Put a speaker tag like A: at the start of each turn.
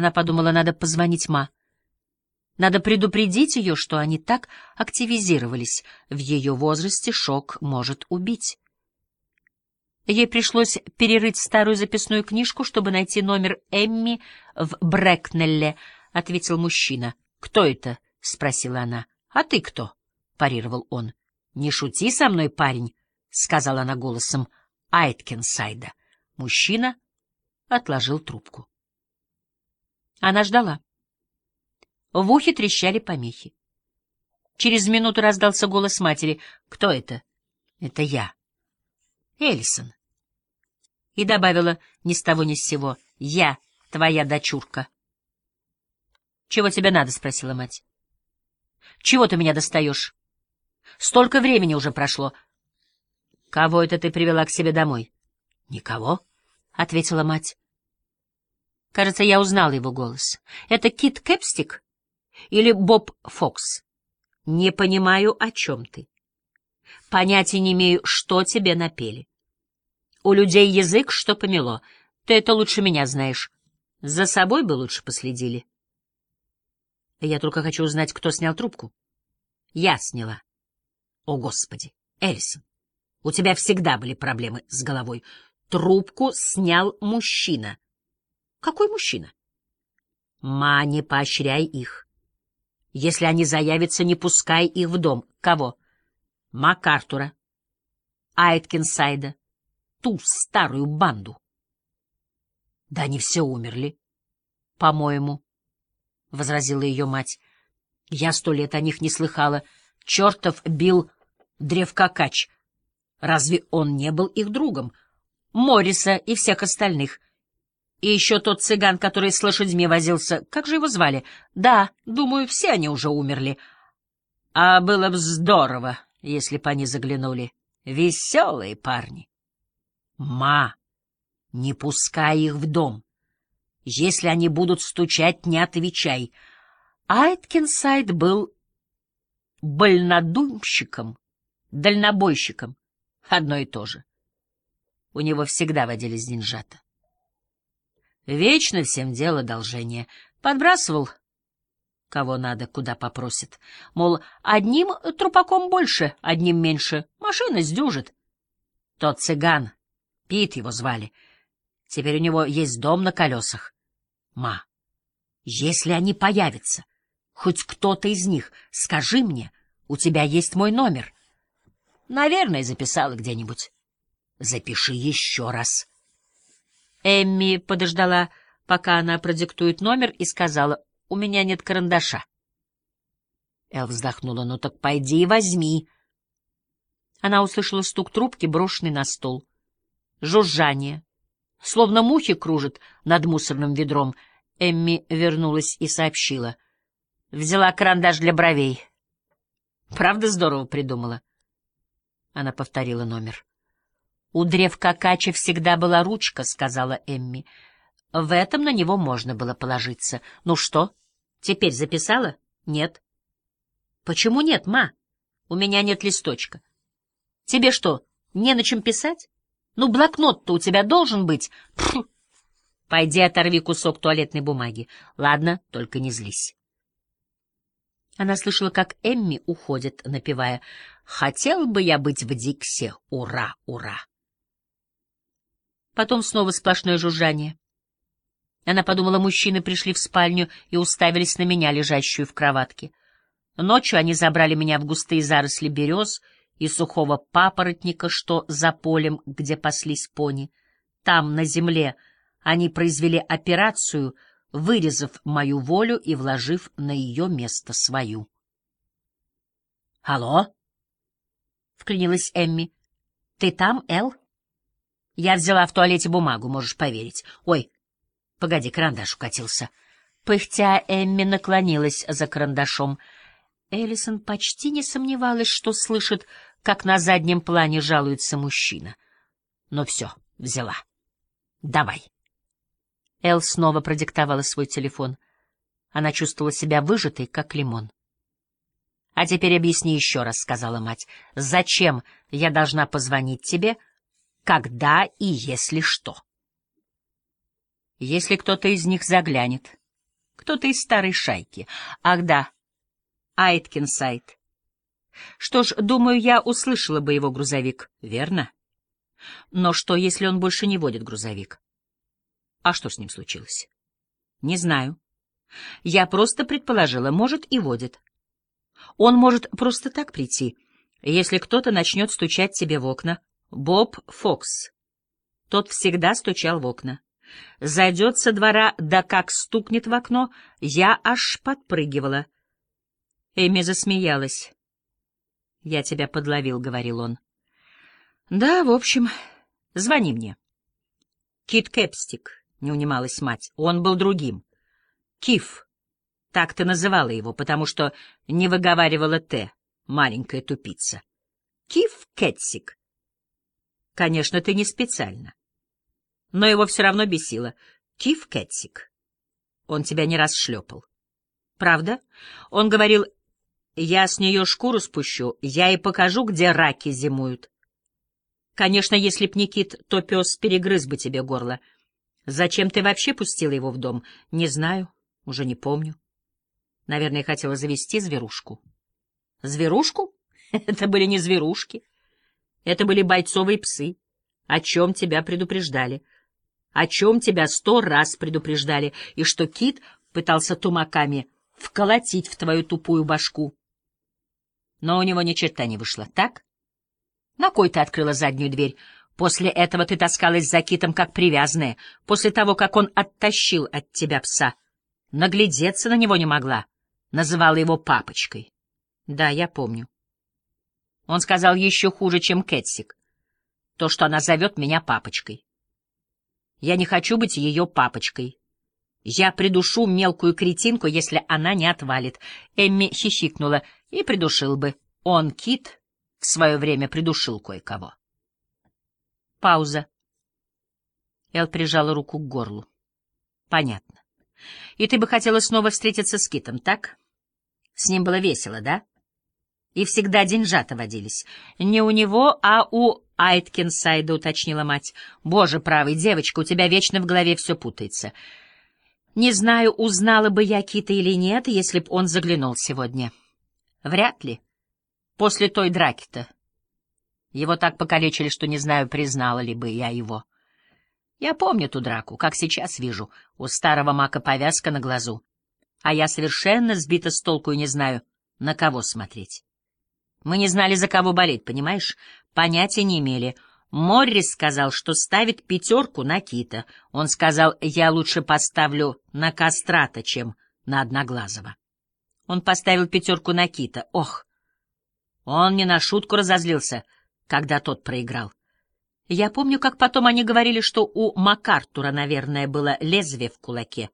A: Она подумала, надо позвонить Ма. Надо предупредить ее, что они так активизировались. В ее возрасте шок может убить. Ей пришлось перерыть старую записную книжку, чтобы найти номер Эмми в Брэкнелле, — ответил мужчина. — Кто это? — спросила она. — А ты кто? — парировал он. — Не шути со мной, парень, — сказала она голосом Айткинсайда. Мужчина отложил трубку. Она ждала. В ухе трещали помехи. Через минуту раздался голос матери. «Кто это?» «Это я». «Эллисон». И добавила ни с того ни с сего. «Я твоя дочурка». «Чего тебе надо?» — спросила мать. «Чего ты меня достаешь? Столько времени уже прошло. Кого это ты привела к себе домой?» «Никого», — ответила мать. Кажется, я узнала его голос. Это Кит Кэпстик или Боб Фокс? Не понимаю, о чем ты. Понятия не имею, что тебе напели. У людей язык, что помело. Ты это лучше меня знаешь. За собой бы лучше последили. Я только хочу узнать, кто снял трубку. Я сняла. О, Господи, Эллисон, у тебя всегда были проблемы с головой. Трубку снял мужчина. Какой мужчина? Ма, не поощряй их. Если они заявятся, не пускай их в дом. Кого? МакАртура, Айткинсайда, ту старую банду. Да они все умерли, по-моему, — возразила ее мать. Я сто лет о них не слыхала. Чертов бил древкокач. Разве он не был их другом? Морриса и всех остальных — и еще тот цыган, который с лошадьми возился. Как же его звали? Да, думаю, все они уже умерли. А было бы здорово, если бы они заглянули. Веселые парни. Ма, не пускай их в дом. Если они будут стучать, не отвечай. Айткинсайд был больнодумщиком, дальнобойщиком. Одно и то же. У него всегда водились деньжата. Вечно всем дело должение. Подбрасывал, кого надо, куда попросит. Мол, одним трупаком больше, одним меньше. Машина сдюжит. Тот цыган, Пит его звали. Теперь у него есть дом на колесах. Ма, если они появятся, хоть кто-то из них, скажи мне, у тебя есть мой номер. Наверное, записала где-нибудь. Запиши еще раз. Эмми подождала, пока она продиктует номер, и сказала, «У меня нет карандаша». Эл вздохнула, «Ну так пойди и возьми». Она услышала стук трубки, брошенный на стол. Жужжание. Словно мухи кружат над мусорным ведром. Эмми вернулась и сообщила. Взяла карандаш для бровей. Правда здорово придумала? Она повторила номер. «У древка Кача всегда была ручка», — сказала Эмми. В этом на него можно было положиться. «Ну что, теперь записала?» «Нет». «Почему нет, ма? У меня нет листочка». «Тебе что, не на чем писать? Ну, блокнот-то у тебя должен быть». Пф. «Пойди оторви кусок туалетной бумаги. Ладно, только не злись». Она слышала, как Эмми уходит, напевая «Хотел бы я быть в Диксе, ура, ура!» Потом снова сплошное жужжание. Она подумала, мужчины пришли в спальню и уставились на меня, лежащую в кроватке. Ночью они забрали меня в густые заросли берез и сухого папоротника, что за полем, где паслись пони. Там, на земле, они произвели операцию, вырезав мою волю и вложив на ее место свою. — Алло? — вклинилась Эмми. — Ты там, Эл? Я взяла в туалете бумагу, можешь поверить. Ой, погоди, карандаш укатился. Пыхтя, Эмми наклонилась за карандашом. Эллисон почти не сомневалась, что слышит, как на заднем плане жалуется мужчина. Но все, взяла. Давай. Эл снова продиктовала свой телефон. Она чувствовала себя выжатой, как лимон. — А теперь объясни еще раз, — сказала мать, — зачем я должна позвонить тебе, — когда и если что. Если кто-то из них заглянет, Кто-то из старой шайки. Ах да, Айткинсайд. Что ж, думаю, я услышала бы его грузовик, верно? Но что, если он больше не водит грузовик? А что с ним случилось? Не знаю. Я просто предположила, может, и водит. Он может просто так прийти, если кто-то начнет стучать тебе в окна. Боб Фокс. Тот всегда стучал в окна. Зайдет со двора, да как стукнет в окно, я аж подпрыгивала. Эми засмеялась. «Я тебя подловил», — говорил он. «Да, в общем, звони мне». «Кит Кэпстик», — не унималась мать, — «он был другим». «Киф», так ты называла его, потому что не выговаривала «т», маленькая тупица. «Киф Кэтсик». Конечно, ты не специально. Но его все равно бесило. «Киф Кэтсик». Он тебя не раз шлепал. Правда? Он говорил, я с нее шкуру спущу, я и покажу, где раки зимуют. Конечно, если б не кит, то пес перегрыз бы тебе горло. Зачем ты вообще пустила его в дом? Не знаю, уже не помню. Наверное, хотела завести зверушку. Зверушку? Это были не зверушки. Это были бойцовые псы. О чем тебя предупреждали? О чем тебя сто раз предупреждали? И что кит пытался тумаками вколотить в твою тупую башку? Но у него ни черта не вышло, так? На кой ты открыла заднюю дверь? После этого ты таскалась за китом, как привязанная, после того, как он оттащил от тебя пса. Наглядеться на него не могла. Называла его папочкой. Да, я помню. Он сказал еще хуже, чем Кэтсик. То, что она зовет меня папочкой. Я не хочу быть ее папочкой. Я придушу мелкую кретинку, если она не отвалит. Эмми хихикнула и придушил бы. Он, Кит, в свое время придушил кое-кого. Пауза. Эл прижала руку к горлу. Понятно. И ты бы хотела снова встретиться с Китом, так? С ним было весело, да? И всегда деньжата водились. Не у него, а у Айткинсайда, уточнила мать. Боже правый, девочка, у тебя вечно в голове все путается. Не знаю, узнала бы я Кита или нет, если б он заглянул сегодня. Вряд ли. После той драки-то. Его так покалечили, что не знаю, признала ли бы я его. Я помню ту драку, как сейчас вижу. У старого мака повязка на глазу. А я совершенно сбита с толку и не знаю, на кого смотреть. Мы не знали, за кого болеть, понимаешь? Понятия не имели. Моррис сказал, что ставит пятерку на Кита. Он сказал, я лучше поставлю на Кастрата, чем на Одноглазого. Он поставил пятерку на Кита. Ох! Он не на шутку разозлился, когда тот проиграл. Я помню, как потом они говорили, что у МакАртура, наверное, было лезвие в кулаке.